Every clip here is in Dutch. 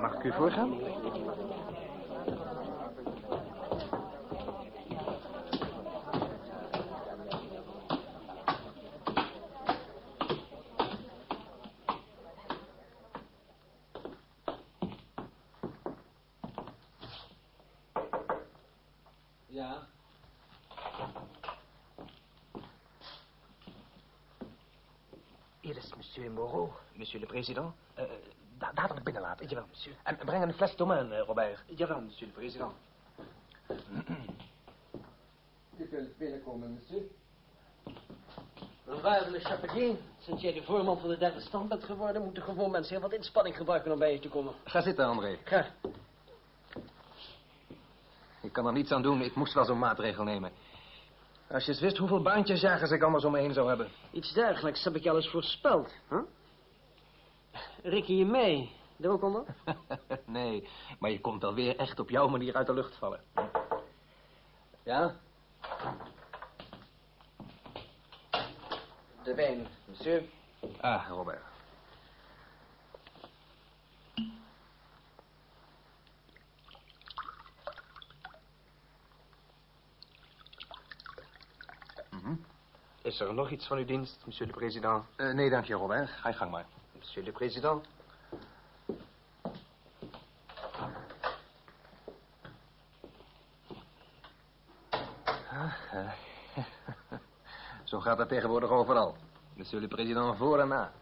Mag ik u voorgaan? Ja. Hier is monsieur Moreau, monsieur le président. Jawel, monsieur. En breng een fles domain, uh, Robert. Jawel, monsieur le président. U kunt binnenkomen, monsieur. Waarde Chapelier, sinds jij de voorman van de derde stand bent geworden... moeten gewoon mensen heel wat inspanning gebruiken om bij je te komen. Ga zitten, André. Ga. Ik kan er niets aan doen. Ik moest wel zo'n maatregel nemen. Als je eens wist hoeveel baantjesjagers ik anders om me heen zou hebben. Iets dergelijks heb ik je al eens voorspeld. Huh? Je mee? Er ook onder? nee, maar je komt alweer echt op jouw manier uit de lucht vallen. Ja? De wijn, monsieur. Ah, Robert. Is er nog iets van uw dienst, monsieur le président? Uh, nee, dank je, Robert. Ga je gang maar. Monsieur le président. Ah, Zo gaat het tegenwoordig overal. Monsieur le président voor en na.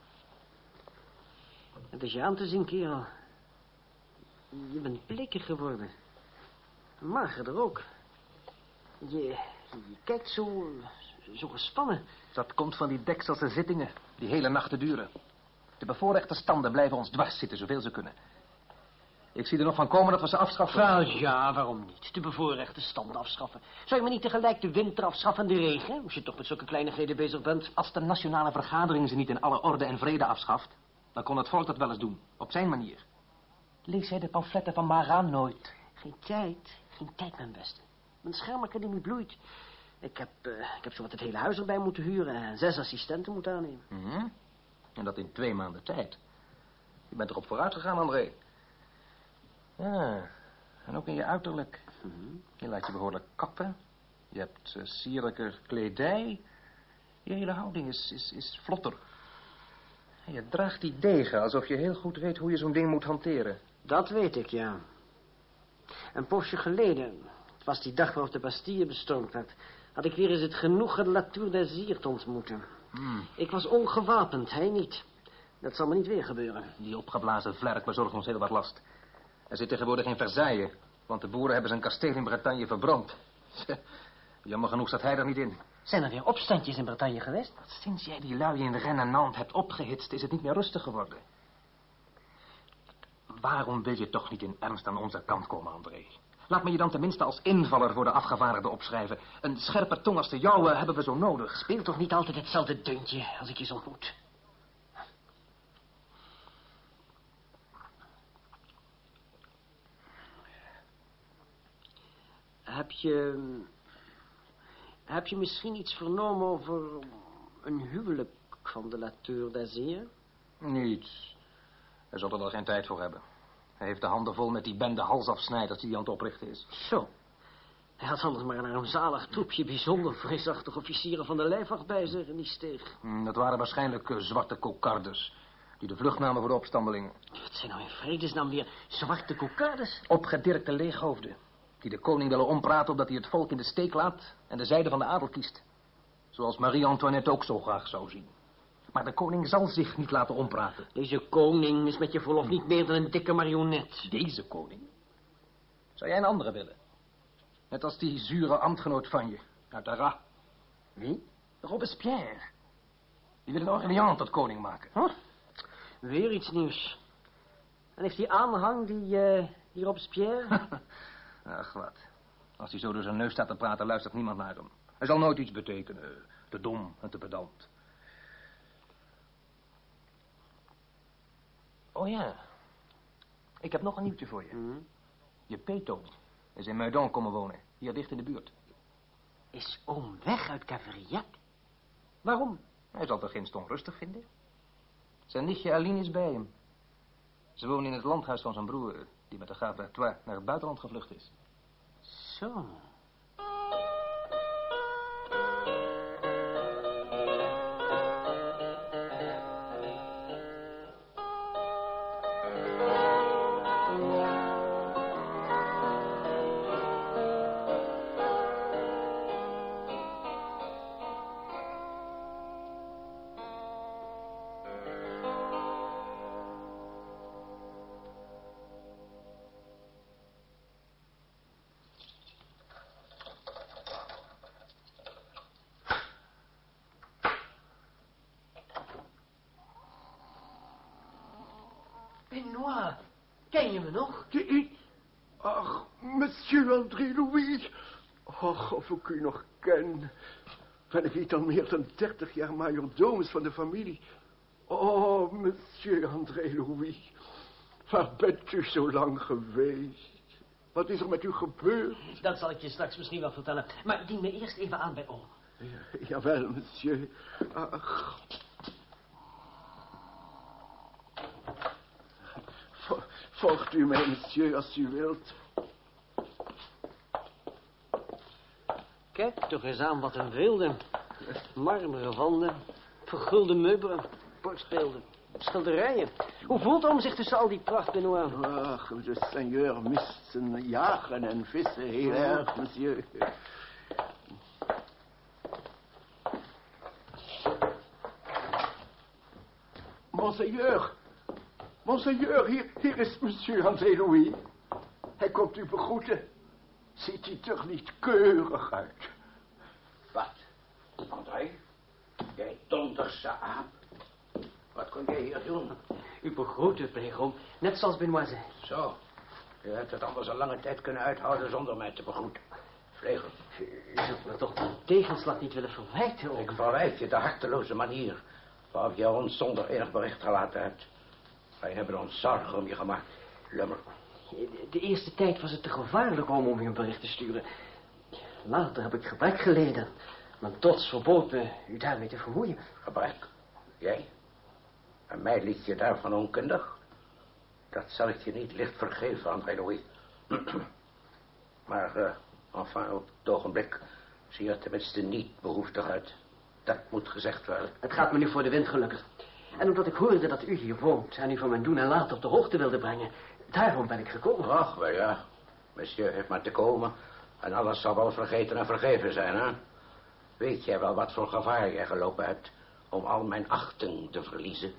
Het is je aan te zien, kerel. Je bent bleker geworden. Magerder ook. Je, je kijkt zo, zo gespannen. Dat komt van die dekselse zittingen, die hele nachten duren. De bevoorrechte standen blijven ons dwars zitten, zoveel ze kunnen. Ik zie er nog van komen dat we ze afschaffen. Wel, ja, waarom niet? De bevoorrechte standen afschaffen. Zou je maar niet tegelijk de winter afschaffen en de regen? Als je toch met zulke kleinigheden bezig bent. Als de nationale vergadering ze niet in alle orde en vrede afschaft... dan kon het volk dat wel eens doen, op zijn manier. Lees jij de pamfletten van Marat nooit? Geen tijd, geen tijd, mijn beste. Mijn schermacademie bloeit. Ik heb, uh, ik heb zowat het hele huis erbij moeten huren en zes assistenten moeten aannemen. Mm -hmm. En dat in twee maanden tijd. Je bent erop vooruit gegaan, André. Ja, en ook in je uiterlijk. Mm -hmm. Je laat je behoorlijk kappen. Je hebt uh, sierlijker kledij. Je hele houding is, is, is vlotter. En je draagt die degen alsof je heel goed weet hoe je zo'n ding moet hanteren. Dat weet ik, ja. Een poosje geleden, het was die dag waarop de Bastille bestormd werd... had ik weer eens het genoegen de Latour des Zier te ontmoeten. Hmm. Ik was ongewapend, hij niet. Dat zal me niet weer gebeuren. Die opgeblazen vlerk bezorgt ons heel wat last. Er zit tegenwoordig in Versailles, want de boeren hebben zijn kasteel in Bretagne verbrand. Jammer genoeg zat hij er niet in. Zijn er weer opstandjes in Bretagne geweest? Sinds jij die lui in Rennes en Nantes hebt opgehitst, is het niet meer rustig geworden. Waarom wil je toch niet in ernst aan onze kant komen, André? Laat me je dan tenminste als invaller voor de afgevaardigden opschrijven. Een scherpe tong als de jouwe hebben we zo nodig. Speel toch niet altijd hetzelfde deuntje als ik je zo ontmoet. Heb je... Heb je misschien iets vernomen over een huwelijk van de Latour d'Azier? Niets. Hij zal er wel geen tijd voor hebben. Hij heeft de handen vol met die bende halsafsnijders die hij aan het oprichten is. Zo. Hij had anders maar een armzalig troepje bijzonder vreesachtige officieren van de lijfwacht bij zich in die steeg. Mm, dat waren waarschijnlijk uh, zwarte kokardes. Die de vlucht namen voor de opstandelingen. Wat zijn nou in vredesnaam weer zwarte kokardes? Opgedirkte leeghoofden. Die de koning willen ompraten omdat hij het volk in de steek laat en de zijde van de adel kiest. Zoals Marie-Antoinette ook zo graag zou zien. Maar de koning zal zich niet laten ompraten. Deze koning is met je verlof niet meer dan een dikke marionet. Deze koning? Zou jij een andere willen? Net als die zure ambtgenoot van je, uit Arras. Wie? Robespierre. Die wil een Orléans tot koning maken. Huh? Weer iets nieuws. En heeft die aanhang, die, uh, die Robespierre? Ach, wat. Als hij zo door zijn neus staat te praten, luistert niemand naar hem. Hij zal nooit iets betekenen. Te dom en te pedant. Oh ja. Ik heb nog een nieuwtje voor je. Mm. Je peto is in Meudon komen wonen. Hier dicht in de buurt. Is oom weg uit Caverillac? Waarom? Hij zal toch geen onrustig vinden? Zijn nichtje Aline is bij hem. Ze wonen in het landhuis van zijn broer, die met de d'Artois naar het buitenland gevlucht is. Zo. Benoit, ken je me nog? Ik... Ach, monsieur André-Louis. Och, of ik u nog ken. Ben ik niet al meer dan dertig jaar majordomus van de familie. Oh, monsieur André-Louis. Waar bent u zo lang geweest? Wat is er met u gebeurd? Dat zal ik je straks misschien wel vertellen. Maar dien me eerst even aan bij oom. Ja, jawel, monsieur. Ach. Volgt u mij, monsieur, als u wilt. Kijk toch eens aan wat een wilde. Marmeren wanden, vergulde meubelen, borstbeelden, schilderijen. Hoe voelt oom zich tussen al die pracht, Benoit? Ach, de seigneur mist zijn jagen en vissen heel erg, monsieur. Monseigneur, monseigneur, hier, hier is monsieur André-Louis. Hij komt u begroeten. Ziet hij toch niet keurig uit? Wat? André? Jij donderse aap? Wat kon jij hier doen? U begroet pleeg oom, net zoals Benoit zei. Zo. Je hebt het anders een lange tijd kunnen uithouden zonder mij te begroeten. Vlegel, U zult me toch de tegenslag niet willen verwijten, oom. ik verwijt je de harteloze manier waarop je ons zonder enig bericht gelaten hebt. Wij hebben ons zorgen om je gemaakt, lummer. De, eerste tijd was het te gevaarlijk om om u een bericht te sturen. Later heb ik gebrek geleden. Mijn trots verbood me u daarmee te vermoeien. Gebrek? Jij? En mij liet je daarvan onkundig? Dat zal ik je niet licht vergeven, André Louis. maar, eh, enfin, op het ogenblik zie je er tenminste niet behoeftig uit. Dat moet gezegd worden. Het gaat me nu voor de wind gelukkig. En omdat ik hoorde dat u hier woont en u van mijn doen en laten op de hoogte wilde brengen, daarom ben ik gekomen. Ach, wel ja. Monsieur heeft maar te komen. En alles zal wel vergeten en vergeven zijn, hè? Weet jij wel wat voor gevaar jij gelopen hebt om al mijn achting te verliezen?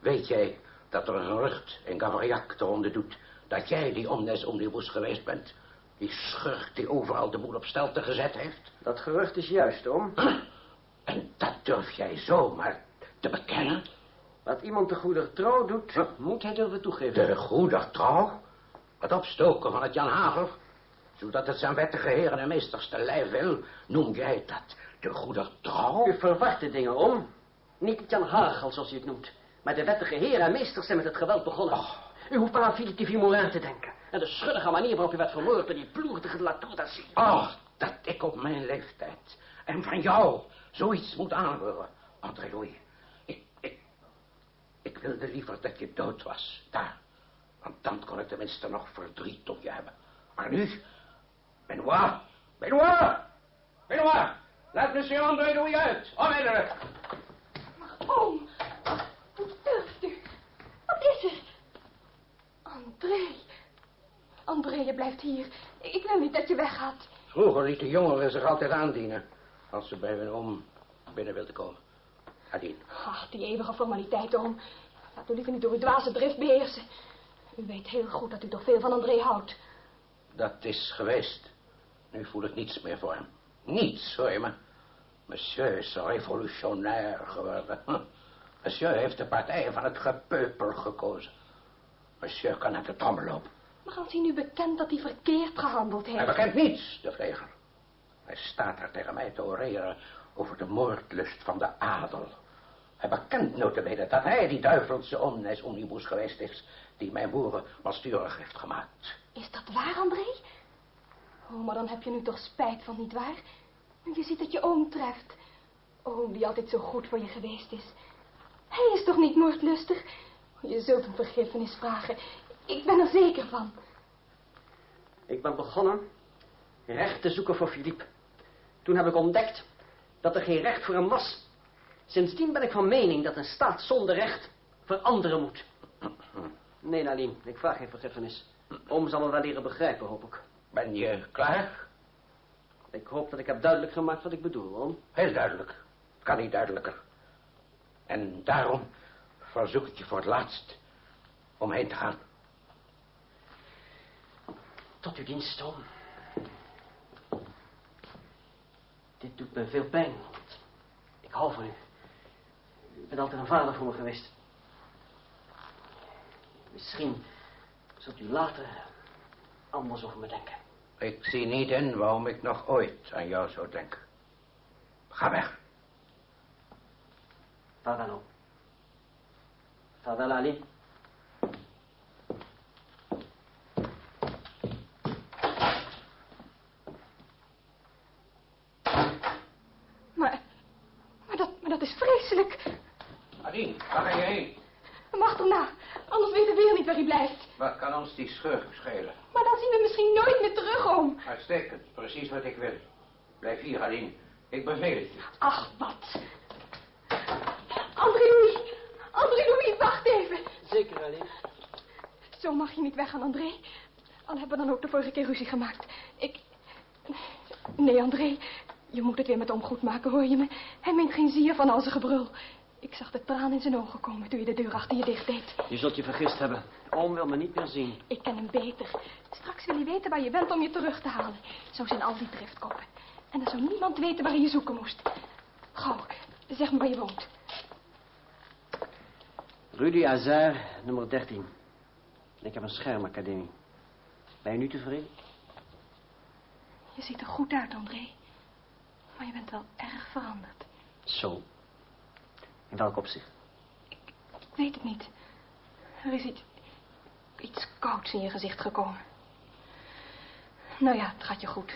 Weet jij dat er een gerucht in Gavriac de ronde doet... dat jij die omnes omnibus geweest bent? Die schurk die overal de boel op stelte gezet heeft? Dat gerucht is juist, oom. En dat durf jij zomaar te bekennen? Wat iemand de goede trouw doet, moet hij durven toegeven. De goede trouw? Het opstoken van het Jan Hagel? Zodat het zijn wettige heren en meesters te lijf wil, noem jij dat de goede trouw? U verwacht de dingen om. Niet Jan Hagel, zoals u het noemt. Maar de wettige heren en meesters zijn met het geweld begonnen. U hoeft maar aan Philippe de Vimorin te denken. En de schuddige manier waarop u werd vermoord door die ploertige Latour d'Assy. Oh, dat ik op mijn leeftijd en van jou zoiets moet aanhoren, André Louis. Wilde liever dat je dood was, daar. Want dan kon ik tenminste nog verdriet op je hebben. Maar nu, Benoit, Benoit, Benoit, laat monsieur André Louis uit, onmiddellijk. Oom, hoe durft u? Wat is er? André. André, je blijft hier. Ik wil niet dat je weggaat. Vroeger lieten jongeren zich altijd aandienen als ze bij hun oom binnen wilden komen. Adien. Ach, die eeuwige formaliteit, oom. Laat u liever niet door uw dwaze drift beheersen. U weet heel goed dat u toch veel van André houdt. Dat is geweest. Nu voel ik niets meer voor hem. Niets, hoor je me. Monsieur is revolutionair geworden. Hm. Monsieur heeft de partij van het gepeupel gekozen. Monsieur kan naar de trommel lopen. Maar als hij nu bekend dat hij verkeerd gehandeld Hij heeft... bekent niets, de vleger. Hij staat er tegen mij te oreren over de moordlust van de adel. Hij bekent notabene dat hij die duivelse omnes omnibus geweest is... die mijn boeren malsturig heeft gemaakt. Is dat waar, André? Oh, maar dan heb je nu toch spijt van, nietwaar? Nu je ziet dat je oom treft. Oom die altijd zo goed voor je geweest is. Hij is toch niet moordlustig? Je zult een vergiffenis vragen. Ik ben er zeker van. Ik ben begonnen recht te zoeken voor Philippe. Toen heb ik ontdekt dat er geen recht voor hem was. Sindsdien ben ik van mening dat een staat zonder recht veranderen moet. Nee, Nalim, ik vraag geen vergiffenis. Oom zal me wel leren begrijpen, hoop ik. Ben je klaar? Ik hoop dat ik heb duidelijk gemaakt wat ik bedoel, oom. Heel duidelijk. Kan niet duidelijker. En daarom verzoek ik je voor het laatst om heen te gaan. Tot uw dienst, oom. Dit doet me veel pijn, want ik hou van u. U bent altijd een vader voor me geweest. Misschien zult u later anders over me denken. Ik zie niet in waarom ik nog ooit aan jou zou denken. Ga weg. Vaarwel. Vaarwel, Ali. Maar, maar dat, maar dat is vreselijk. Adien, waar ga je heen? Hem achterna. Anders weten we weer niet waar hij blijft. Wat kan ons die schurk schelen? Maar dan zien we misschien nooit meer terug, oom. Uitstekend, precies wat ik wil. Blijf hier, Adien. Ik beveel het je. Ach, wat. André Louis. André Louis, wacht even. Zeker, Ali. Zo mag je niet weggaan, André. Al hebben we dan ook de vorige keer ruzie gemaakt. Ik... Nee, André. Je moet het weer met om goed maken, hoor je me? Hij meent geen zier van al zijn gebrul. Ik zag de traan in zijn ogen komen toen je de deur achter je dicht deed. Je zult je vergist hebben. Oom wil me niet meer zien. Ik ken hem beter. Straks wil hij weten waar je bent om je terug te halen. Zo zijn al die driftkoppen. En dan zou niemand weten waar je je zoeken moest. Gauw, zeg me waar je woont. Rudy Hazard, nummer 13. Ik heb een schermacademie. Ben je nu tevreden? Je ziet er goed uit, André. Maar je bent wel erg veranderd. Zo. In welk opzicht? Ik weet het niet. Er is iets... iets kouds in je gezicht gekomen. Nou ja, het gaat je goed.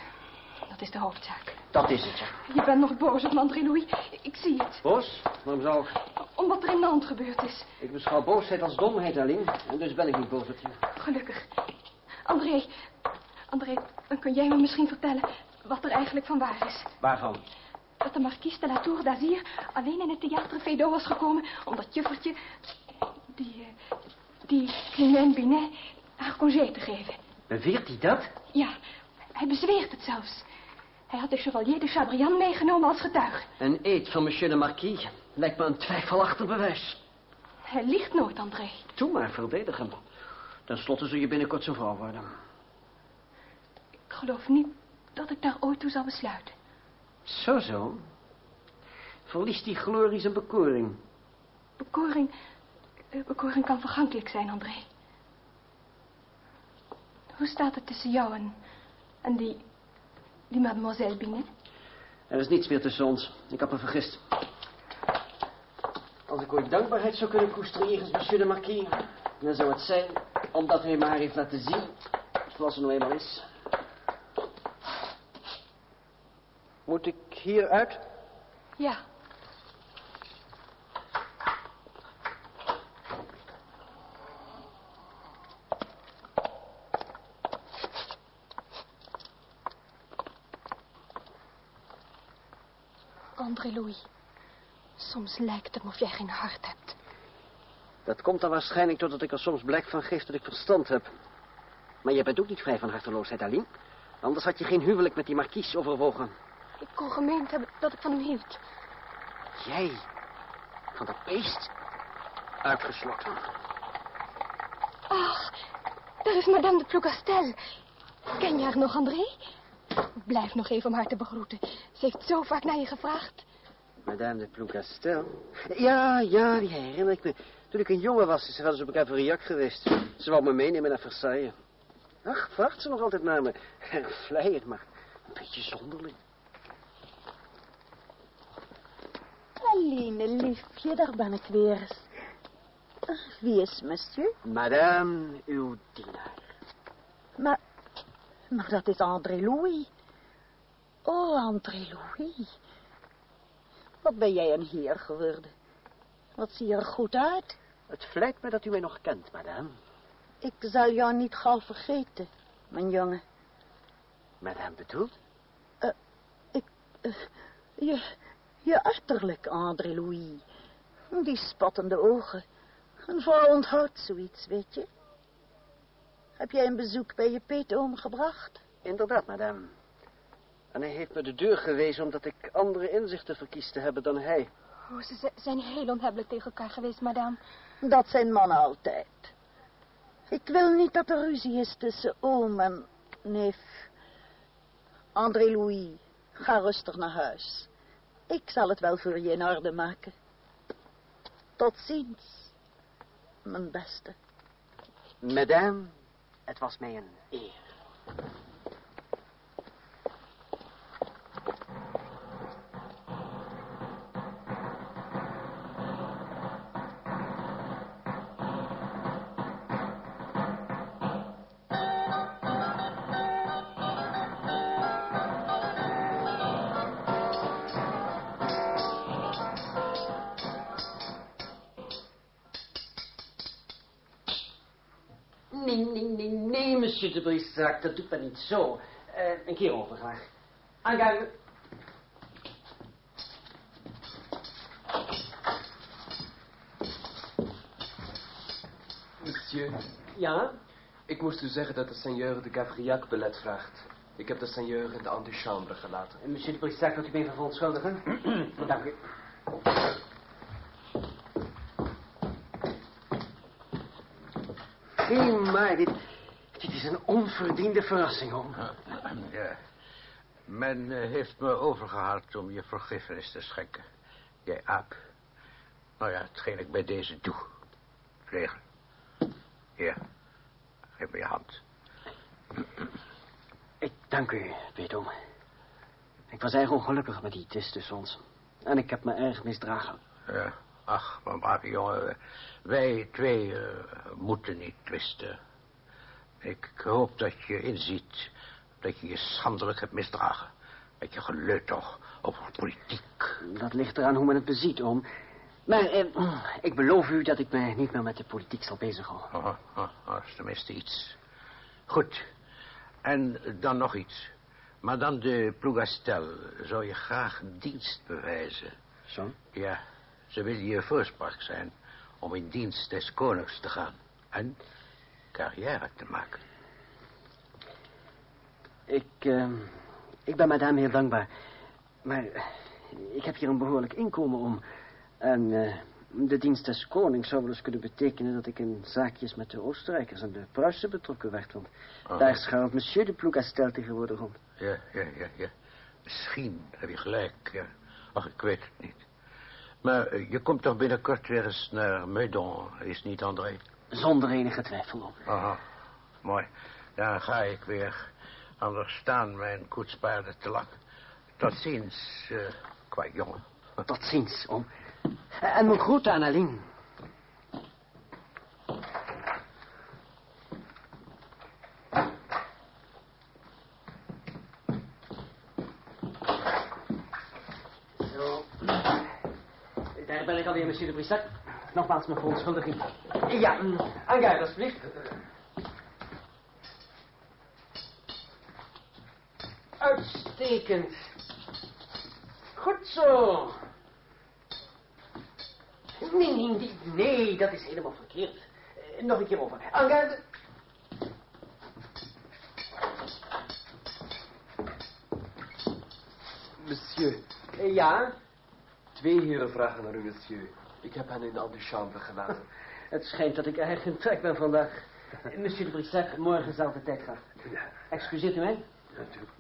Dat is de hoofdzaak. Dat is het, ja. Je bent nog boos op André Louis. Ik zie het. Boos? Waarom zou ik? Om wat er in de hand gebeurd is. Ik beschouw boosheid als domheid, Aline. En dus ben ik niet boos op je. Gelukkig. André, André, dan kun jij me misschien vertellen wat er eigenlijk van waar is. Waarvan? Dat de marquise de la Tour d'Azir alleen in het theater Feydeau was gekomen... omdat juffertje, die, eh, die Clément Binet, haar congé te geven. Beweert hij dat? Ja, hij bezweert het zelfs. Hij had de chevalier de Chabrian meegenomen als getuige. Een eed van monsieur de marquis. Lijkt me een twijfelachtig bewijs. Hij liegt nooit, André. Doe maar, verdedig hem. Ten slotte zul je binnenkort zijn vrouw worden. Ik geloof niet dat ik daar ooit toe zal besluiten. Zo, zo. Verliest die glorie zijn bekoring. Bekoring, eh, bekoring kan vergankelijk zijn, André. Hoe staat het tussen jou en, en die, die mademoiselle Binet? Er is niets meer tussen ons. Ik had me vergist. Als ik ooit dankbaarheid zou kunnen koesteren jegens monsieur de marquis... dan zou het zijn omdat hij me haar heeft laten zien... zoals ze nou eenmaal is. Moet ik hier uit? Ja. André Louis, soms lijkt het of jij geen hart hebt. Dat komt dan waarschijnlijk doordat ik er soms blijk van geef dat ik verstand heb. Maar je bent ook niet vrij van harteloosheid, Aline. Anders had je geen huwelijk met die markies overwogen. Ik kon gemeend hebben dat ik van hem hield. Jij? Van dat beest? Uitgesloten. Ach, daar is madame de Plougastel. Ken je haar nog, André? Blijf nog even om haar te begroeten. Ze heeft zo vaak naar je gevraagd. Madame de Plougastel? Ja, ja, die herinner ik me. Toen ik een jongen was, is ze wel eens op Cavrillac geweest. Ze wou me meenemen naar Versailles. Ach, vraagt ze nog altijd naar me. Erg vleiend, maar een beetje zonderling. Aline, liefje, daar ben ik weer. Wie is monsieur? Madame, uw dienaar. Maar, maar dat is André Louis. Oh, André Louis. Wat ben jij een heer geworden. Wat zie je er goed uit. Het vlijt me dat u mij nog kent, madame. Ik zal jou niet gauw vergeten, mijn jongen. Madame bedoelt? Ik, eh, je, je uiterlijk, André Louis. Die spattende ogen. Een vrouw onthoudt zoiets, weet je. Heb jij een bezoek bij je peetoom gebracht? Inderdaad, madame. En hij heeft me de deur gewezen omdat ik andere inzichten verkies te hebben dan hij. Oh, ze zijn heel onhebbelijk tegen elkaar geweest, madame. Dat zijn mannen altijd. Ik wil niet dat er ruzie is tussen oom en neef. André Louis, ga rustig naar huis. Ik zal het wel voor je in orde maken. Tot ziens, mijn beste. Madame, het was mij een eer. Dat doet men niet zo. Eh, een keer over graag. Aangaan. Monsieur, Ja? ik moest u zeggen dat de seigneur de Gavrillac belet vraagt. Ik heb de seigneur in de antichambre gelaten. En monsieur de Brissac, wilt u mij even verontschuldigen? Dank u. Hé, maar dit, een onverdiende verrassing, oom. Ja. Men eh, heeft me overgehaald om je vergiffenis te schenken. Jij aap. Nou ja, hetgeen ik bij deze doe. Vlegel. Hier. Geef me je hand. Ik dank u, Peetoom. Ik was erg ongelukkig met die twist tussen ons. En ik heb me erg misdragen. Ja. Ach, mijn brave jongen. Wij twee eh, moeten niet twisten. Ik hoop dat je inziet dat je je schandelijk hebt misdragen. Met je geleuter over politiek. Dat ligt eraan hoe men het beziet, oom. Maar eh, ik beloof u dat ik me niet meer met de politiek zal bezighouden. Oh, oh, oh, dat is tenminste iets. Goed. En dan nog iets. Madame de Plougastel zou je graag dienst bewijzen. Zo? Ja, ze wil je voorspraak zijn om in dienst des konings te gaan. En carrière te maken. Ik, eh, ik ben madame heel dankbaar. Maar ik heb hier een behoorlijk inkomen om. En eh, de dienst des konings zou wel eens kunnen betekenen... dat ik in zaakjes met de Oostenrijkers en de Pruisen betrokken werd. Want Oh. daar schuilt monsieur de Plougastel tegenwoordig rond. Ja, ja, ja, ja. Misschien heb je gelijk, ja. Ach, ik weet het niet. Maar eh, je komt toch binnenkort weer eens naar Meudon, is niet André? Zonder enige twijfel, oom. Aha, mooi. Dan ga ik weer. Anders staan mijn koetspaarden te lang. Tot ziens, eh qua jongen. Tot ziens, oom. Eh, En mijn groeten aan Aline. Zo. Daar ben ik alweer, monsieur de Brissac. Nogmaals mijn verontschuldiging. Ja, mm, aangaard, alsjeblieft. Uitstekend. Goed zo. Nee, nee, nee, nee, dat is helemaal verkeerd. Eh, nog een keer over. Aangaard. Monsieur, Eh, ja, twee heren vragen naar u, monsieur. Ik heb hen in de antichambre gelaten. het schijnt dat ik erg in trek ben vandaag. Eh, Monsieur de Brissac, morgen zal de tijd gaan. Excuseert u mij? natuurlijk.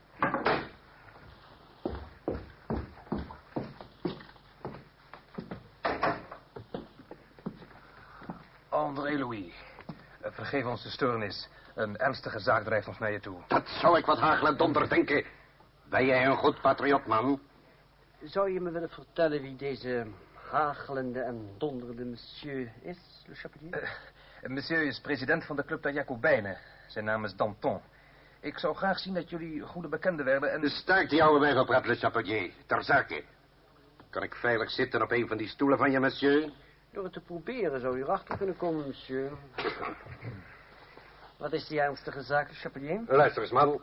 André Louis, eh, vergeef ons de stoornis. Een ernstige zaak drijft ons naar je toe. Dat zou ik wat hagel en donder denken. Ben jij een goed patriot, man? Zou je me willen vertellen wie deze hagelende en donderde monsieur is, Le Chapelier? Eh, monsieur is president van de Club der Jacobijnen. Zijn naam is Danton. Ik zou graag zien dat jullie goede bekenden werden en... De staart die houden wij gepraat, Le Chapelier. Ter zake. Kan ik veilig zitten op een van die stoelen van je, monsieur? Door het te proberen zou u erachter kunnen komen, monsieur. Wat is die ernstige zaak, Chapelier? Luister eens, man.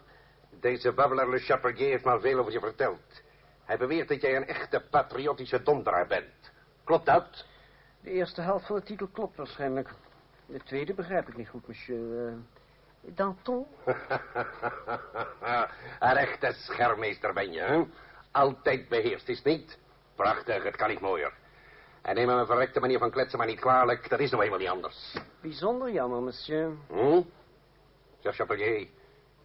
Deze babbelaar Le Chapelier heeft maar veel over je verteld. Hij beweert dat jij een echte patriotische donderaar bent. Klopt dat? De eerste helft van de titel klopt waarschijnlijk. De tweede begrijp ik niet goed, monsieur. Uh, Danton? een echte schermmeester ben je, hè? Altijd beheerst, is niet? Prachtig, het kan niet mooier. En neem me mijn verrekte manier van kletsen maar niet kwalijk. Dat is nog eenmaal niet anders. Bijzonder jammer, monsieur. Hm? Zeg, Chapelier,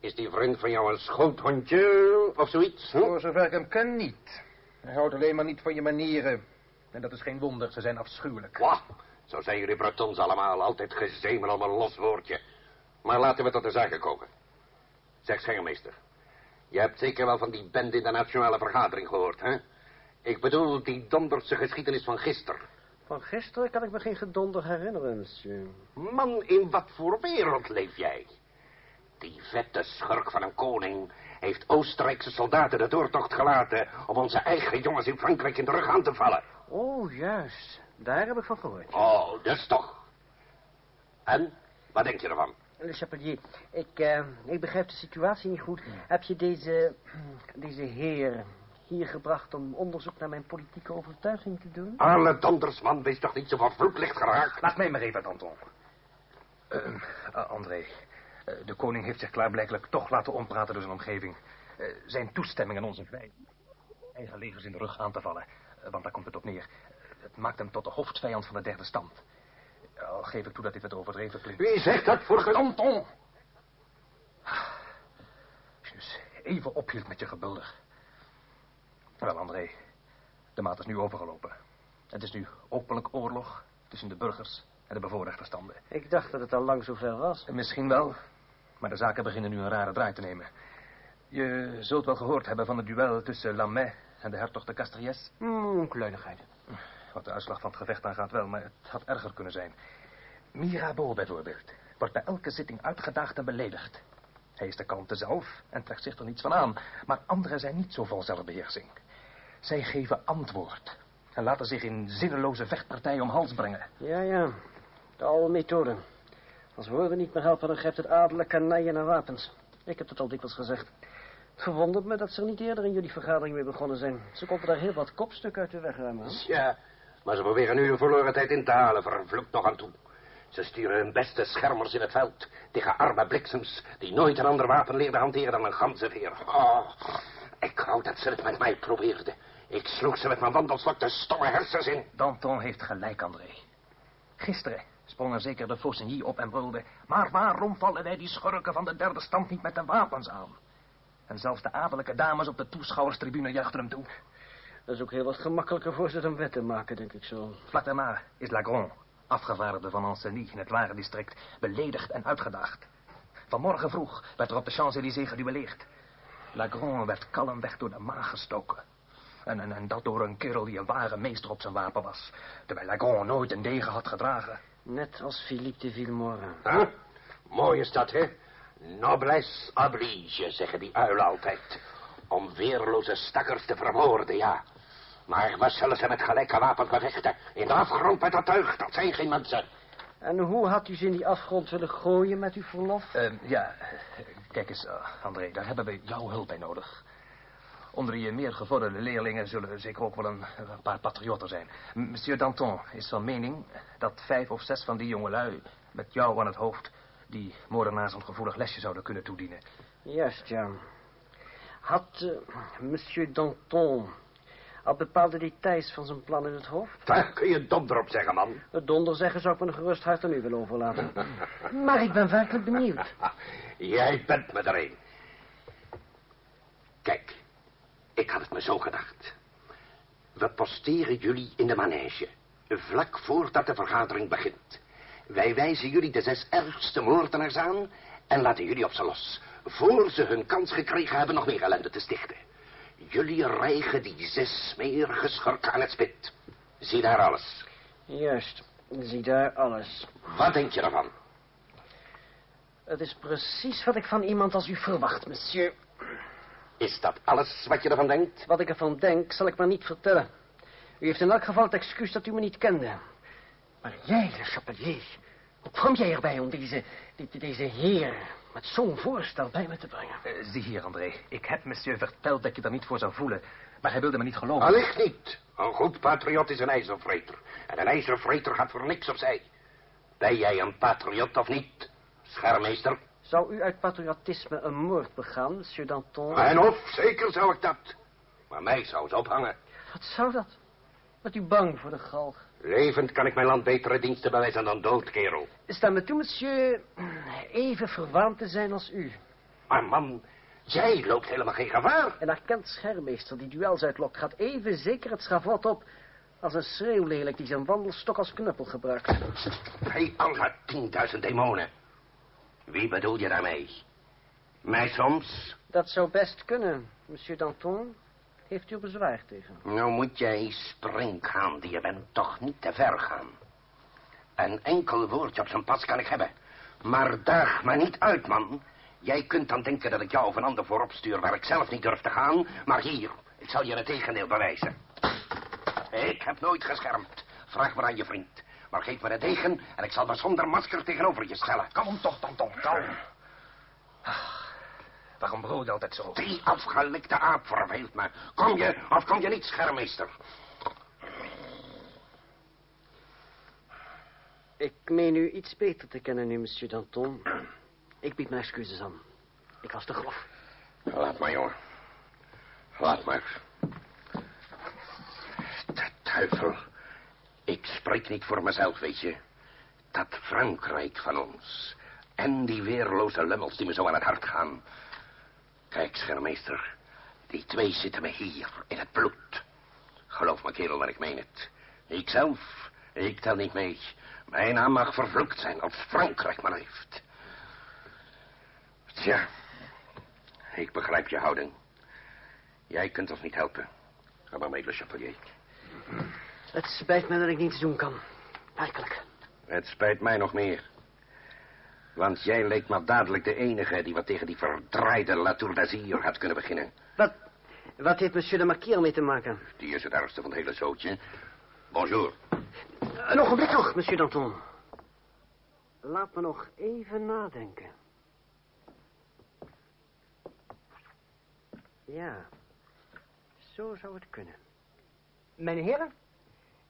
is die vriend van jou een schoothondje of zoiets? Hm? Voor zover ik hem ken, niet. Hij houdt alleen maar niet van je manieren. En dat is geen wonder, ze zijn afschuwelijk. Wah, zo zijn jullie Bretons allemaal. Altijd gezemel om een los woordje. Maar laten we tot de zaken komen. Zeg, schengemeester. Je hebt zeker wel van die band in de nationale vergadering gehoord, hè? Ik bedoel die donderse geschiedenis van gisteren. Van gisteren kan ik me geen gedonder herinneren, monsieur. Man, in wat voor wereld leef jij? Die vette schurk van een koning heeft Oostenrijkse soldaten de doortocht gelaten... om onze eigen jongens in Frankrijk in de rug aan te vallen. Oh, juist. Daar heb ik van gehoord. Oh, dus toch. En, wat denk je ervan? Le Chapelier, ik, uh, ik begrijp de situatie niet goed. Heb je deze, deze heer hier gebracht om onderzoek naar mijn politieke overtuiging te doen? Alle dondersman, wees toch niet zo vervloekt licht geraakt? Laat mij maar even, Anton. Uh, uh, André, de koning heeft zich klaarblijkelijk toch laten ompraten door zijn omgeving. zijn toestemming aan onze vijand. Eigen legers in de rug aan te vallen. Want daar komt het op neer. Het maakt hem tot de hoofdvijand van de derde stand. Al geef ik toe dat dit wat overdreven klinkt. Wie zegt dat voor. Anton! Dus even ophield met je gebulder. Wel, André, de maat is nu overgelopen. Het is nu openlijk oorlog tussen de burgers en de bevoorrechte standen. Ik dacht dat het al lang zover was. Misschien wel, maar de zaken beginnen nu een rare draai te nemen. Je zult wel gehoord hebben van het duel tussen Lamais en de hertog de Castries. Hmm, kleinigheid. Wat de uitslag van het gevecht aangaat wel, maar het had erger kunnen zijn. Mirabeau bijvoorbeeld wordt bij elke zitting uitgedaagd en beledigd. Hij is de kalmte zelf en trekt zich er niets van aan. Maar anderen zijn niet zo vol zelfbeheersing. Zij geven antwoord. En laten zich in zinneloze vechtpartijen om hals brengen. Ja, ja. De oude methode. Als woorden niet meer helpen, dan grijpt het adellijke kanaille naar wapens. Ik heb het al dikwijls gezegd. Het verwondert me dat ze er niet eerder in jullie vergadering mee begonnen zijn. Ze konden daar heel wat kopstukken uit de weg ruimen. Ja, maar ze proberen nu hun verloren tijd in te halen, vervloekt nog aan toe. Ze sturen hun beste schermers in het veld tegen arme bliksems die nooit een ander wapen leerden hanteren dan een ganzenveer. Oh, ik wou dat ze het met mij probeerden. Ik sloeg ze met mijn wandelstok de stomme hersens in. Danton heeft gelijk, André. Gisteren sprong er zeker de Faucigny op en brulde... maar waarom vallen wij die schurken van de derde stand niet met de wapens aan? En zelfs de adellijke dames op de toeschouwerstribune juichten hem toe. Dat is ook heel wat gemakkelijker voor ze dan wet te maken, denk ik zo. Vlak daarna is Lagron, afgevaardigde van Ancenis in het Ware district, beledigd en uitgedaagd. Vanmorgen vroeg werd er op de Champs-Élysées geduelleerd. Lagron werd kalmweg door de maag gestoken. En, en, en, dat door een kerel die een ware meester op zijn wapen was. Terwijl Lagron nooit een degen had gedragen. Net als Philippe de Villemora. Huh? Mooi is dat, hè? Noblesse oblige, zeggen die uilen altijd. Om weerloze stakkers te vermoorden, ja. Maar wat zullen ze met gelijke wapen gevechten? In de afgrond met dat tuig, dat zijn geen mensen. En hoe had u ze in die afgrond willen gooien met uw verlof? Uh, ja, kijk eens, uh, André, daar hebben we jouw hulp bij nodig. Onder je meer gevorderde leerlingen zullen zeker ook wel een, een paar patriotten zijn. Monsieur Danton is van mening dat vijf of zes van die jongelui... met jou aan het hoofd die moordenaars een gevoelig lesje zouden kunnen toedienen. Juist, ja. Had uh, monsieur Danton al bepaalde details van zijn plan in het hoofd? Daar kun je donder op zeggen, man. Het donder zeggen zou ik me een gerust hart aan u willen overlaten. maar ik ben werkelijk benieuwd. Jij bent me er een. Kijk, ik had het me zo gedacht. We posteren jullie in de manege. Vlak voordat de vergadering begint. Wij wijzen jullie de zes ergste moordenaars aan... en laten jullie op ze los. Voor ze hun kans gekregen hebben nog meer ellende te stichten. Jullie rijgen die zes smerige schurken aan het spit. Zie daar alles. Juist, zie daar alles. Wat denk je ervan? Het is precies wat ik van iemand als u verwacht, monsieur. Is dat alles wat je ervan denkt? Wat ik ervan denk, zal ik maar niet vertellen. U heeft in elk geval het excuus dat u me niet kende. Maar jij, Le Chapelier, hoe kwam jij erbij om deze, die- deze heer met zo'n voorstel bij me te brengen? Eh, zie hier, André. Ik heb monsieur verteld dat je er niet voor zou voelen. Maar hij wilde me niet geloven. Allicht niet. Een goed patriot is een ijzervreter. En een ijzervreter gaat voor niks opzij. Ben jij een patriot of niet, schermmeester? Zou u uit patriotisme een moord begaan, monsieur Danton? En of, zeker zou ik dat. Maar mij zou ze ophangen. Wat zou dat? Bent u bang voor de galg? Levend kan ik mijn land betere diensten bewijzen dan dood, kerel. Sta me toe, monsieur, even verwaand te zijn als u. Maar man, jij loopt helemaal geen gevaar. Een erkend schermmeester die duels uitlokt... gaat even zeker het schavot op... als een schreeuwlelijk die zijn wandelstok als knuppel gebruikt. Hij al had tienduizend demonen. Wie bedoel je daarmee? Mij soms? Dat zou best kunnen, monsieur Danton. Heeft u er bezwaar tegen? Nou moet jij springhaan die je bent toch niet te ver gaan. Een enkel woordje op zijn pas kan ik hebben. Maar daag maar niet uit, man. Jij kunt dan denken dat ik jou of een ander voorop stuur waar ik zelf niet durf te gaan. Maar hier, ik zal je het tegendeel bewijzen. Ik heb nooit geschermd. Vraag maar aan je vriend. Maar geef me de degen en ik zal me zonder masker tegenover je stellen. Kalm toch, Danton, kalm. Waarom je altijd zo? Die afgelikte aap verveelt me. Kom je of kom je niet, schermmeester? Ik meen u iets beter te kennen nu, monsieur Danton. Ik bied mijn excuses aan. Ik was te grof. Laat maar, jongen. Laat maar. De duivel. Ik spreek niet voor mezelf, weet je. Dat Frankrijk van ons. En die weerloze lummels die me zo aan het hart gaan. Kijk, schermmeester. Die twee zitten me hier, in het bloed. Geloof me, kerel, maar ik meen het. Ikzelf, ik tel niet mee. Mijn naam mag vervloekt zijn als Frankrijk maar heeft. Tja, ik begrijp je houding. Jij kunt ons niet helpen. Ga maar mee, Le Chapelier. Het spijt me dat ik niets doen kan. Werkelijk. Het spijt mij nog meer. Want jij leek maar dadelijk de enige die wat tegen die verdraaide Latour d'Azur had kunnen beginnen. Wat, wat heeft monsieur de Marquis ermee te maken? Die is het ergste van het hele zootje. Bonjour. Een ogenblik nog, monsieur Danton. Laat me nog even nadenken. Ja, zo zou het kunnen. Mijn heren,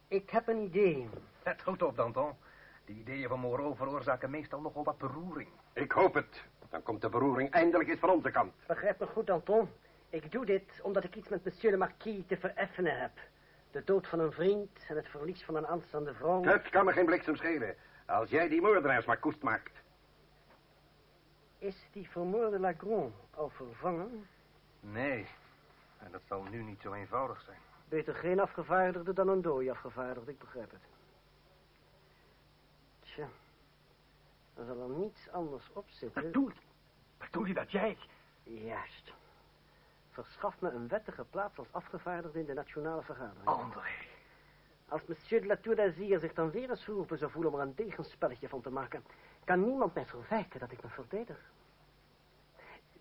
ik heb een idee. Het houdt op, Danton. Die ideeën van Moreau veroorzaken meestal nogal wat beroering. Ik hoop het. Dan komt de beroering eindelijk eens van onze kant. Begrijp me goed, Danton. Ik doe dit omdat ik iets met monsieur de Marquis te vereffenen heb. De dood van een vriend en het verlies van een aanstaande vrouw. Het kan me geen bliksem schelen. Als jij die moordenaars maar koest maakt. Is die vermoorde Lagron al vervangen? Nee. En dat zal nu niet zo eenvoudig zijn. Beter geen afgevaardigde dan een dode afgevaardigde, ik begrijp het. Tja, er zal er niets anders op zitten. Bedoel, bedoel je dat jij... Juist. Verschaf me een wettige plaats als afgevaardigde in de nationale vergadering. André. Als monsieur de la Tour d'Azir zich dan weer eens geroepen zou voelen om er een tegenspelletje van te maken, kan niemand mij verwijten dat ik me verdedig.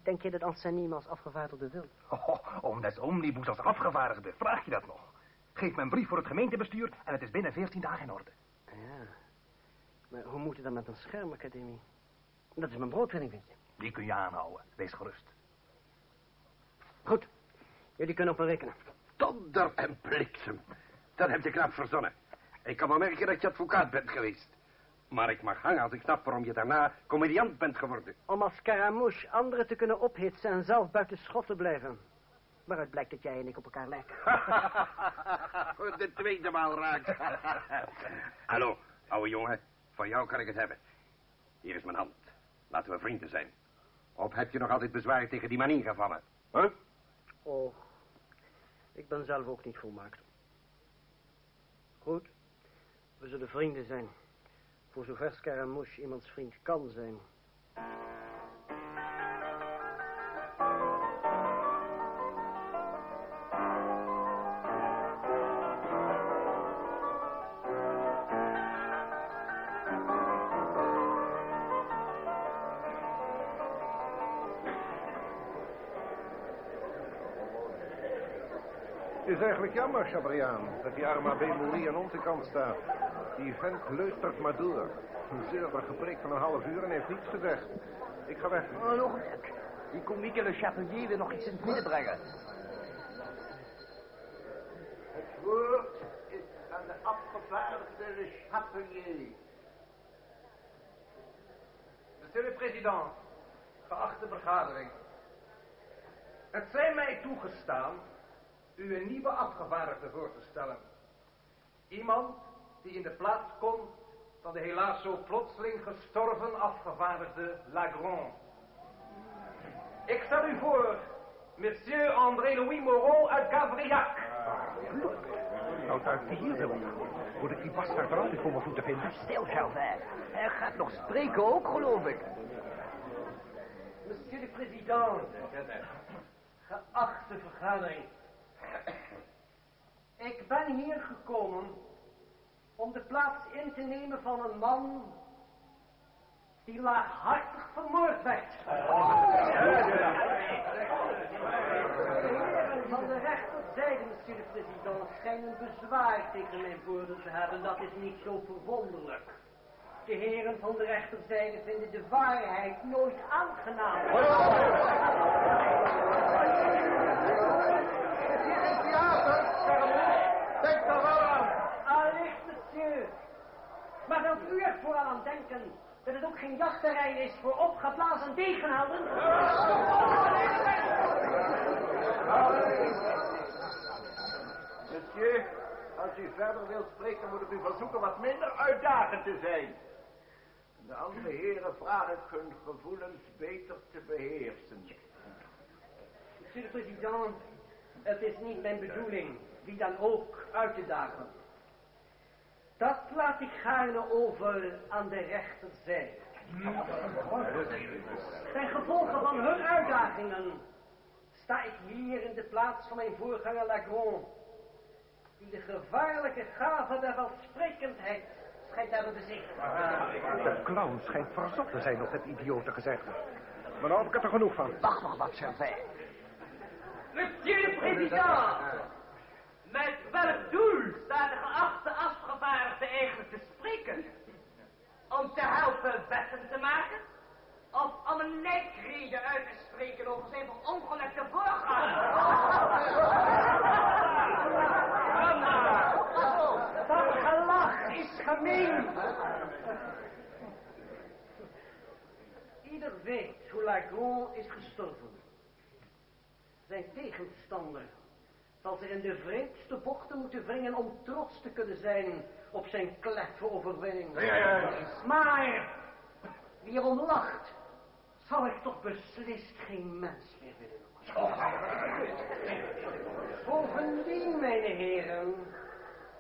Denk je dat Anselme me als afgevaardigde wil? Oh, omdat omnibus als afgevaardigde, vraag je dat nog? Geef me een brief voor het gemeentebestuur en het is binnen veertien dagen in orde. Ja. Maar hoe moet het dan met een schermacademie? Dat is mijn broodwinning, weet je. Die kun je aanhouden, wees gerust. Goed. Jullie kunnen op me rekenen. Donder en bliksem. Dat heb je knap verzonnen. Ik kan wel merken dat je advocaat bent geweest. Maar ik mag hangen als ik snap waarom je daarna comediant bent geworden. Om als Scaramouche anderen te kunnen ophitsen en zelf buiten schot te blijven. Waaruit blijkt dat jij en ik op elkaar lijken. Voor de tweede maal raakt. Hallo, ouwe jongen. Van jou kan ik het hebben. Hier is mijn hand. Laten we vrienden zijn. Of heb je nog altijd bezwaar tegen die manier van? Huh? Oh, ik ben zelf ook niet volmaakt. Goed, we zullen vrienden zijn. Voor zover Scaramouche iemands vriend kan zijn. Is eigenlijk jammer, Chabriaan, dat die arme Abbé aan onze kant staat. Die vent luistert maar door. Een zilver gepreek van een half uur en heeft niets gezegd. Ik ga weg. Oh, een ogenblik. Die komieke Le Chapelier wil nog iets in het midden brengen. Het woord is aan de afgevaardigde Le Chapelier. Monsieur le président, geachte vergadering. Het zij mij toegestaan u een nieuwe afgevaardigde voor te stellen. Iemand die in de plaats komt van de helaas zo plotseling gestorven afgevaardigde Lagron. Ik stel u voor, monsieur André-Louis Moreau uit Gavrillac. Nou, daar hier wil. Moet ik die bastard er altijd voor mijn voeten vinden? Stil, Calvin. Hij gaat nog spreken ook, geloof ik. Monsieur de président, geachte vergadering. Ik ben hier gekomen om de plaats in te nemen van een man die laaghartig vermoord werd. De heren van de rechterzijde, monsieur de président, schijnen bezwaar tegen mijn woorden te hebben. Dat is niet zo verwonderlijk. De heren van de rechterzijde vinden de waarheid nooit aangenaam. Het is een theater, Denk daar wel aan. Allicht, monsieur. Maar wilt u er vooral aan denken dat het ook geen jachtterrein is voor opgeblazen degenhouden? Monsieur, als u verder wilt spreken, moet ik u verzoeken wat minder uitdagend te zijn. De andere heren vraag ik hun gevoelens beter te beheersen. Monsieur de président, het is niet mijn bedoeling wie dan ook uit te dagen. Dat laat ik gaarne over aan de rechterzijde. Ten gevolge van hun uitdagingen sta ik hier in de plaats van mijn voorganger Lagron, die de gevaarlijke gave der welsprekendheid schijnt te hebben bezit. De clown schijnt verzot te zijn op het idiote gezegde. Maar nou heb ik er genoeg van. Wacht nog wat, Gervais. Monsieur de président, met welk doel staat de geachte afgevaardigde eigenlijk te spreken? Om te helpen wetten te maken? Of om een lijkrede uit te spreken over zijn verongelukte voorganger? Dat gelach is gemeen. Ieder weet hoe Lagron is gestorven. Zijn tegenstander zal zich in de vreedste bochten moeten wringen om trots te kunnen zijn op zijn kleffe overwinning. Maar wie erom lacht, zal ik toch beslist geen mens meer willen noemen. Bovendien, mijn heren,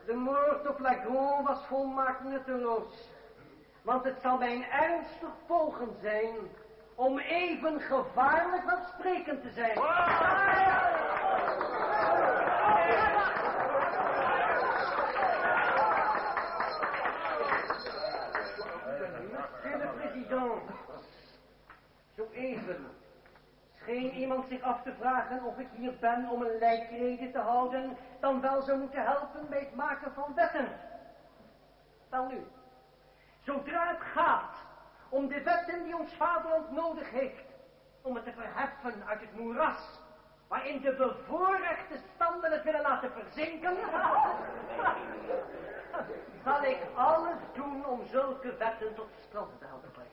de moord op Lagron was volmaakt nutteloos. Want het zal mijn ernstig pogen zijn om even gevaarlijk welsprekend te zijn. Monsieur de président, zo even scheen iemand zich af te vragen of ik hier ben om een lijkrede te houden, dan wel zou moeten helpen bij het maken van wetten. Wel nu, zodra het gaat om de wetten die ons vaderland nodig heeft, om het te verheffen uit het moeras, waarin de bevoorrechte standen het willen laten verzinken, zal ik alles doen om zulke wetten tot stand te helpen brengen.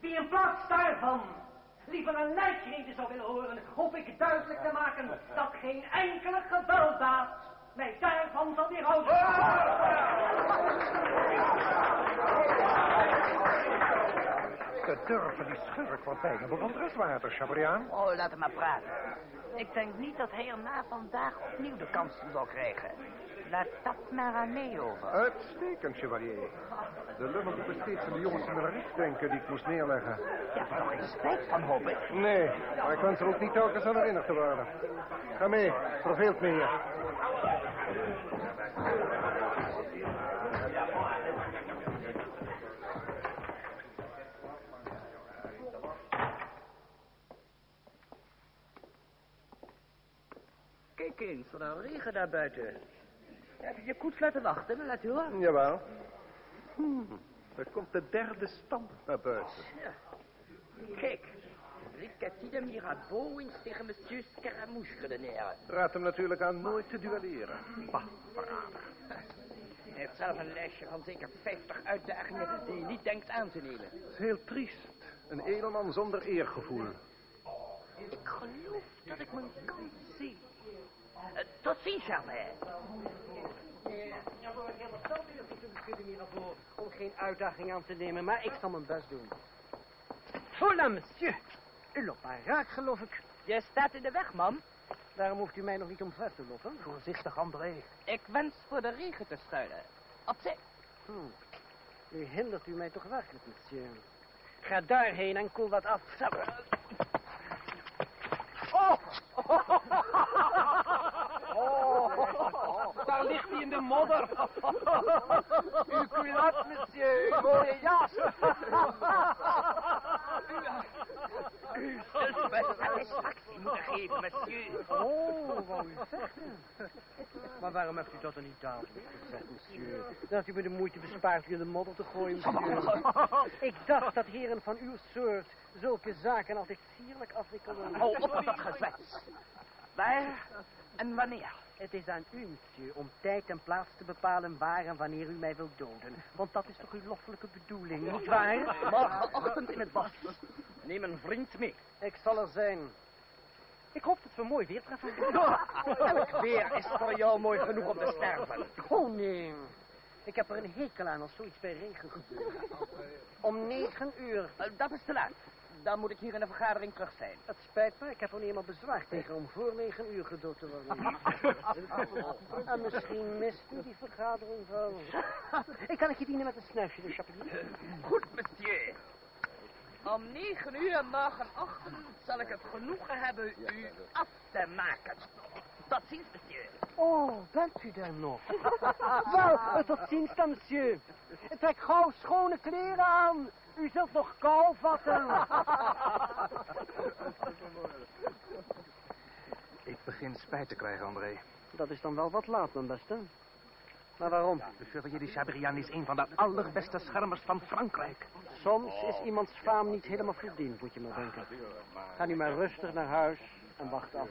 Wie in plaats daarvan liever een lijkrede zou willen horen, hoef ik duidelijk te maken dat geen enkele gewelddaad mij daarvan zal weerhouden. De durf van die schurk wordt bijna bewonderenswaardig, Chabriaan. Oh, laat hem maar praten. Ik denk niet dat hij er na vandaag opnieuw de kans zal krijgen. Laat dat maar aan mij over. Uitstekend, chevalier. De lummel doet steeds aan de jongens in de richt denken die ik moest neerleggen. Je hebt er nog geen spijt van, hoop ik. Nee, maar ik wens er ook niet telkens aan herinnerd te worden. Ga mee, verveelt me hier. Eens, wat een regen daar buiten. Heb je je koets laten wachten, natuurlijk? Jawel. Hmm, er komt de derde stand naar buiten. Ja. Kijk, Ricati de Mirabeau eens tegen monsieur Scaramouche redeneren. Raad hem natuurlijk aan nooit te duelleren. Bah, verrader. Hij heeft zelf een lijstje van zeker 50 uitdagingen die hij niet denkt aan te nemen. Het is heel triest. Een edelman zonder eergevoel. Ik geloof dat ik mijn kans zie. Tot ziens, hiervoor om geen uitdaging aan te nemen, maar ik zal mijn best doen. Voilà, monsieur. U loopt maar raak, geloof ik. Je staat in de weg, man. Daarom hoeft u mij nog niet omver te lopen. Voorzichtig, André. Ik wens voor de regen te schuilen. Opzij. Hmm. Nu hindert u mij toch werkelijk, monsieur. Ga daarheen en koel wat af. Zo. Oh! Oh, daar ligt hij in de modder. Uw culotte, monsieur. Uw mooie jas. U zult me satisfactie moeten geven, monsieur. Oh, wou u vechten? Maar waarom hebt u dat dan niet dadelijk gezegd, monsieur? Dat u me de moeite bespaart u in de modder te gooien, monsieur. Ik dacht dat heren van uw soort zulke zaken altijd sierlijk afwikkelden. Hou op met dat gezwets. Waar en wanneer? Het is aan u, monsieur, om tijd en plaats te bepalen waar en wanneer u mij wilt doden. Want dat is toch uw loffelijke bedoeling, niet waar? Morgenochtend in het bos. Neem een vriend mee. Ik zal er zijn. Ik hoop dat we mooi weer treffen. Elk weer is voor jou mooi genoeg om te sterven. Oh, nee. Ik heb er een hekel aan als zoiets bij regen gebeurt. Om negen uur. Uh, dat is te laat. Dan moet ik hier in de vergadering terug zijn. Het spijt me, ik heb er niet eenmaal bezwaar tegen om voor negen uur gedood te worden. en misschien mist u die vergadering wel. Ik kan het je dienen met een snuifje, de chapelier. Goed, monsieur. Om negen uur morgenochtend zal ik het genoegen hebben u af te maken. Tot ziens, monsieur. Oh, bent u daar nog? Wel, tot ziens dan, monsieur. Trek gauw schone kleren aan. U zult nog kou vatten. Ik begin spijt te krijgen, André. Dat is dan wel wat laat, mijn beste. Maar waarom? De Chevalier de Chabrian is een van de allerbeste schermers van Frankrijk. Soms is iemands faam niet helemaal verdiend, moet je maar denken. Ga nu maar rustig naar huis en wacht af.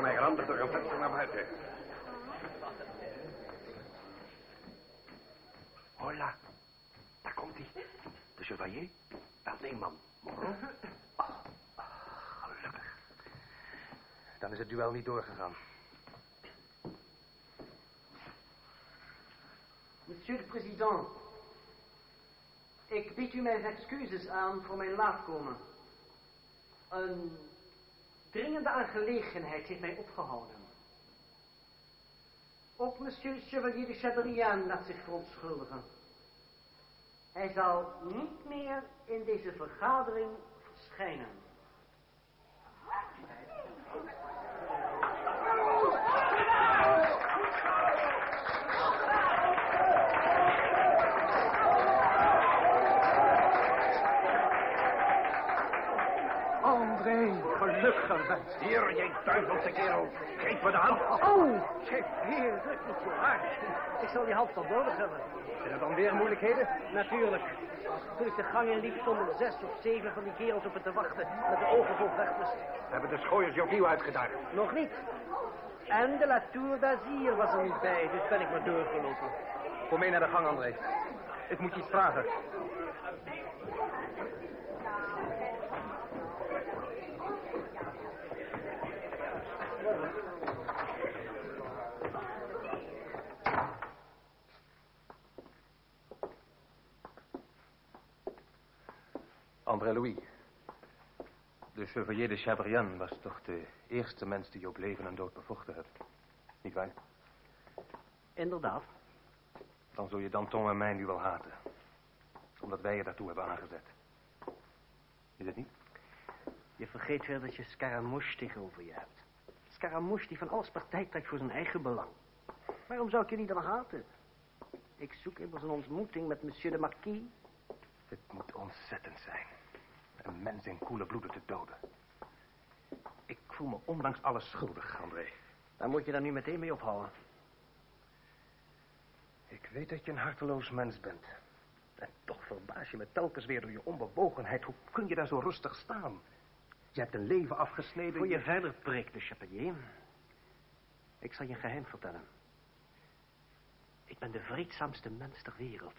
Ik hem eigenhandig door een venster naar buiten. Hola, daar komt hij. De chevalier? Wel, nee, man. Oh, gelukkig. Dan is het duel niet doorgegaan. Monsieur de président, ik bied u mijn excuses aan voor mijn laatkomen. Een dringende aangelegenheid heeft mij opgehouden. Ook monsieur Chevalier de Chabrian laat zich verontschuldigen. Hij zal niet meer in deze vergadering verschijnen. André, Hier, jij duivelse kerel. Geef me de hand. Oh, geef heer, druk niet zo hard. Ik zal die hand wel nodig hebben. Zijn er dan weer moeilijkheden? Natuurlijk. Toen ik de gang in liep, stonden zes of zeven van die kerels op het te wachten. Met de ogen vol vechtlust. Hebben de schooiers je opnieuw uitgedaagd? Nog niet. En de Latour d'Azir was er niet bij, dus ben ik maar doorgelopen. Kom mee naar de gang, André. Ik moet je iets vragen. André Louis. De chevalier de Chabrian was toch de eerste mens die je op leven en dood bevochten hebt. Niet waar? Inderdaad. Dan zul je Danton en mij nu wel haten. Omdat wij je daartoe hebben aangezet. Is het niet? Je vergeet weer dat je Scaramouche tegenover je hebt. Scaramouche die van alles partij trekt voor zijn eigen belang. Waarom zou ik je niet dan haten? Ik zoek immers een ontmoeting met monsieur de Marquis. Het moet ontzettend zijn. Een mens in koele bloeden te doden. Ik voel me ondanks alles schuldig, André. Daar moet je dan nu meteen mee ophouden. Ik weet dat je een harteloos mens bent. En toch verbaas je me telkens weer door je onbewogenheid. Hoe kun je daar zo rustig staan? Je hebt een leven afgesneden. Voor je verder prikt, de chapelier. Ik zal je een geheim vertellen. Ik ben de vreedzaamste mens ter wereld.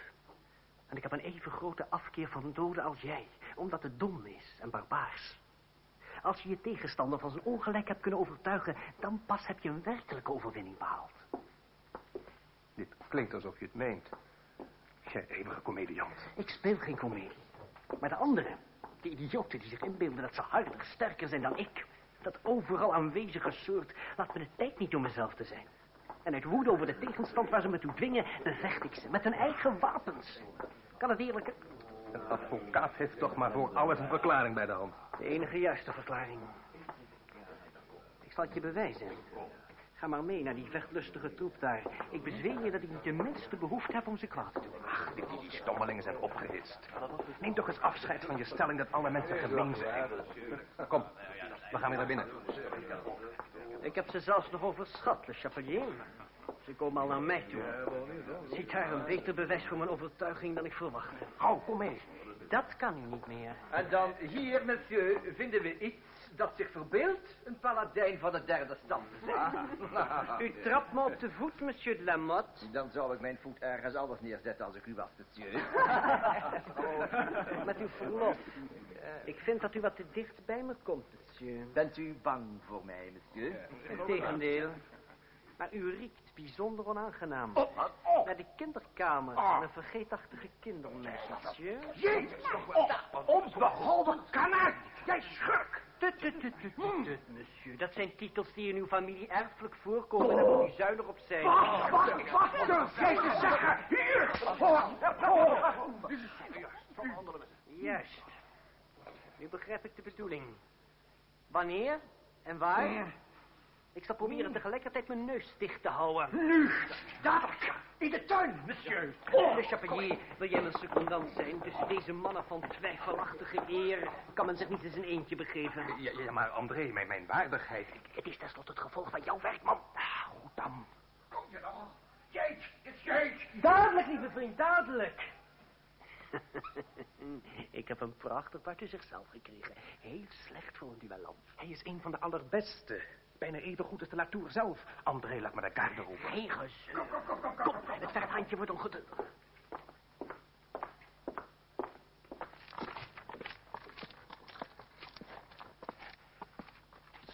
En ik heb een even grote afkeer van doden als jij. Omdat het dom is en barbaars. Als je je tegenstander van zijn ongelijk hebt kunnen overtuigen... dan pas heb je een werkelijke overwinning behaald. Dit klinkt alsof je het meent. Jij eeuwige comediant. Ik speel geen komedie. Maar de anderen, de idioten die zich inbeelden dat ze harder, sterker zijn dan ik... dat overal aanwezige soort, laat me de tijd niet om mezelf te zijn. En uit woede over de tegenstand waar ze me toe dwingen, bevecht ik ze met hun eigen wapens. Kan het eerlijke? Een advocaat heeft toch maar voor alles een verklaring bij de hand. De enige juiste verklaring. Ik zal het je bewijzen. Ga maar mee naar die vechtlustige troep daar. Ik bezweer je dat ik niet de minste behoefte heb om ze kwaad te doen. Ach, die, die stommelingen zijn opgehitst. Neem toch eens afscheid van je stelling dat alle mensen gemeen zijn. Kom, we gaan weer naar binnen. Ik heb ze zelfs nog overschat, le chapelier. Ze komen al naar mij toe. Ziet daar een beter bewijs voor mijn overtuiging dan ik verwachtte. Hou, kom mee. Dat kan u niet meer. En dan hier, monsieur, vinden we iets dat zich verbeeldt een paladijn van de derde stand te zijn. U trapt me op de voet, monsieur de Lamotte. Dan zou ik mijn voet ergens anders neerzetten als ik u was, monsieur. Oh, met uw verlof. Ik vind dat u wat te dicht bij me komt, monsieur. Bent u bang voor mij, monsieur? Integendeel. Maar u riekt bijzonder onaangenaam. Oh, Naar de kinderkamer en een vergeetachtige kindermeisje, monsieur. Jezus, oh, onbeholpen kanaal! Jij schurk! Tut, tut, tut, tut, tut, tut, monsieur. Dat zijn titels die in uw familie erfelijk voorkomen. Daar moet u zuinig op zijn. Wacht, wacht, wacht, durf te zeggen! Hier! Oh, oh. Juist. Nu begrijp ik de bedoeling. Wanneer en waar? Ik zal proberen tegelijkertijd mijn neus dicht te houden. Nu! Dadelijk! In de tuin, monsieur! De chapelier, wil jij mijn secondant zijn? Tussen deze mannen van twijfelachtige eer kan men zich niet in zijn eentje begeven. Ja, ja maar André, mijn, mijn waardigheid. Ik... Het is tenslotte het gevolg van jouw werk, man. Ah, goed dan. Kom je nog? Jeet, het jeet! Dadelijk, lieve vriend, dadelijk. Ik heb een prachtig buiten zichzelf gekregen. Heel slecht voor een duellant. Hij is een van de allerbeste. Bijna even goed als de Latour zelf. André, laat me de garde roepen. Geen gezeur. Kom, het vechthandje wordt omgedrukt.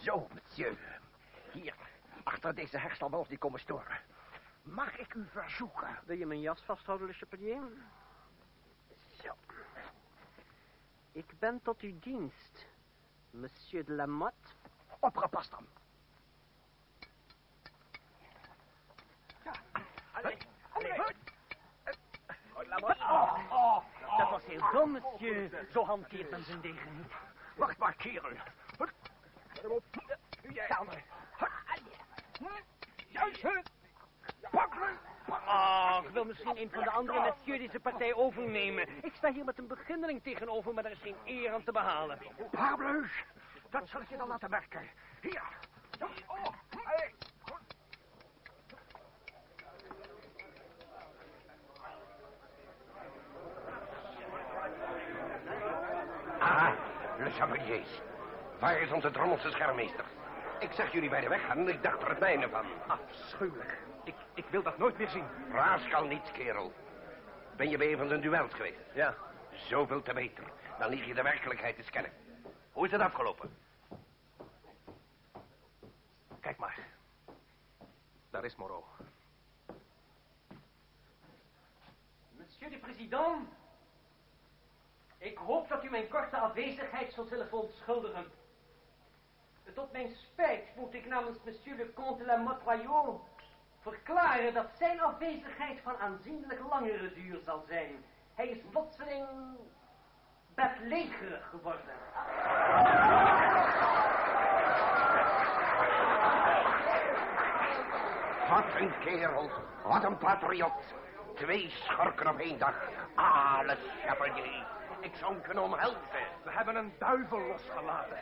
Zo, monsieur. Hier, achter deze herstelbal die komen storen. Mag ik u verzoeken? Wil je mijn jas vasthouden, le chapelier? Zo. Ik ben tot uw dienst, monsieur de Lamotte. Opgepast dan. Ja, allee, allee. Oh, oh, dat was heel dom, monsieur. Zo hanteert men zijn degen niet. Wacht maar, kerel. Jij. Juist, Pak me. Oh, ik wil misschien een van de andere messieurs deze partij overnemen. Ik sta hier met een beginneling tegenover, maar er is geen eer aan te behalen. Haarbleus, dat zal ik je dan laten merken. Hier. Oh, hey. Ah, le chevalier. Waar is onze drommelse schermmeester? Ik zag jullie bij de weg gaan en ik dacht er het mijne van. Afschuwelijk. Wil dat nooit meer zien. Raaskal niets, kerel. Ben je bij een van zijn duels geweest? Ja. Zoveel te beter. Dan lieg je de werkelijkheid eens kennen. Hoe is het afgelopen? Kijk maar. Daar is Moreau. Monsieur de président. Ik hoop dat u mijn korte afwezigheid zult willen verontschuldigen. Tot mijn spijt moet ik namens monsieur le comte de la Motroyau verklaren dat zijn afwezigheid van aanzienlijk langere duur zal zijn. Hij is plotseling bedlegerig geworden. Wat een kerel. Wat een patriot. Twee schurken op één dag. Ah, le chevalier. Ik zou hem kunnen omhelzen. We hebben een duivel losgelaten.